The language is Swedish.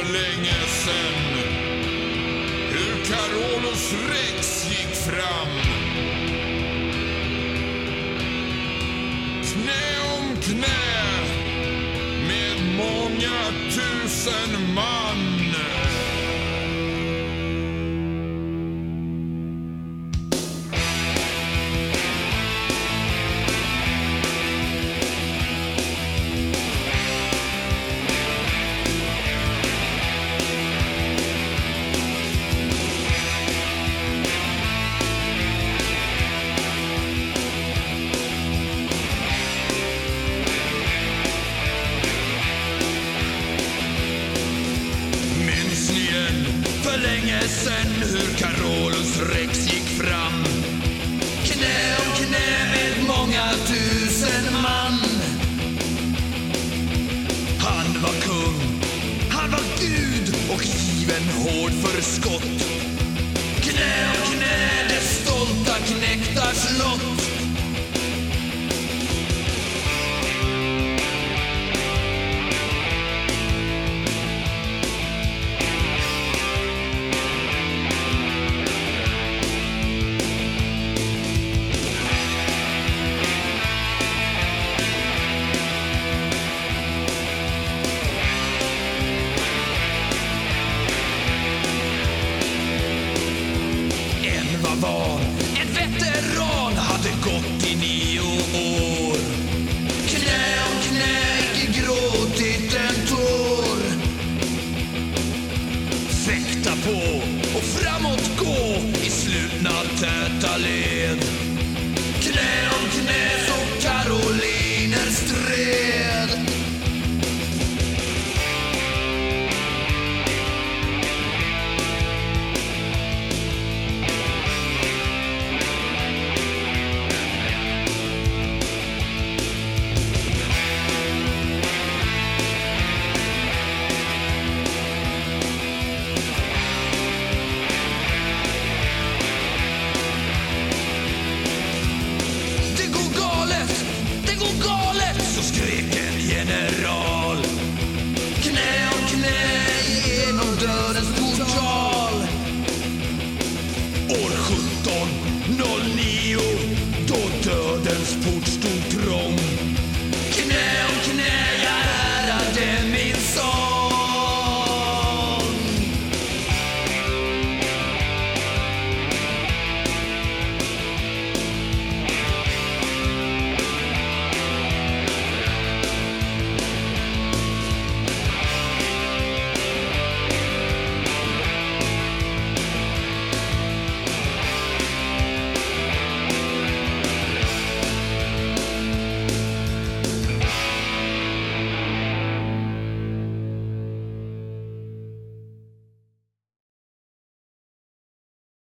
för länge sen hur Carolus Rex gick fram. Knä om knä med många tusen man. Hur Carolus Rex gick fram? Knä om knä med många tusen man. Han var kung, han var gud och given hård för skott. Var en veteran hade gått i nio år. Knä om knä, icke gråtit en tår. Fäkta på och framåt gå i slutna täta led. Knä om knä Dödens port stod trång.